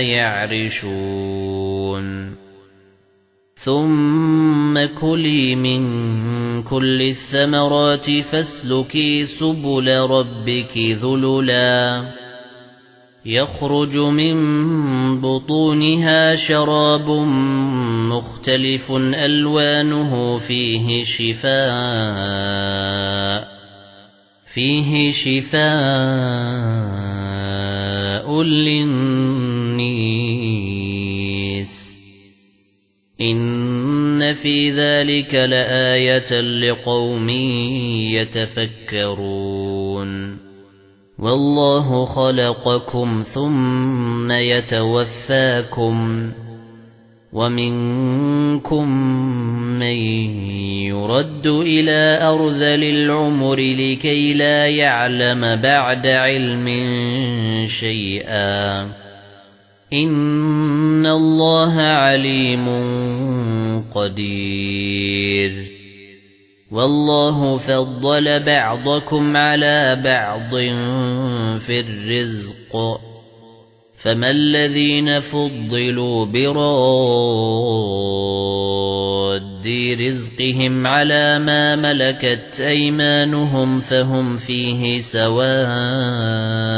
يعرشون. ثُمَّ كُلِي مِن كُلِّ الثَّمَرَاتِ فَاسْلُكِي سُبُلَ رَبِّكِ ذُلُلًا. يَخْرُجُ مِن بُطُونِهَا شَرَابٌ مُخْتَلِفٌ أَلْوَانُهُ فِيهِ شِفَاءٌ فِيهِ شِفَاءٌ لِلنَّاسِ. فِي ذَلِكَ لَآيَةً لِقَوْمٍ يَتَفَكَّرُونَ وَاللَّهُ خَلَقَكُمْ ثُمَّ يَتَوَفَّاكُمْ وَمِنكُم مَّن يُرَدُّ إِلَى أَرْذَلِ الْعُمُرِ لِكَي لَا يَعْلَمَ بَعْدَ عِلْمٍ شَيْئًا إِنَّ اللَّهَ عَلِيمٌ قَدِيرٌ وَاللَّهُ فَضَّلَ بَعْضَكُمْ عَلَى بَعْضٍ فِي الرِّزْقِ فَمَا الَّذِينَ فُضِّلُوا بِرَادِّ رِزْقِهِمْ عَلَى مَا مَلَكَتْ أَيْمَانُهُمْ فَهُمْ فِيهِ سَوَاءٌ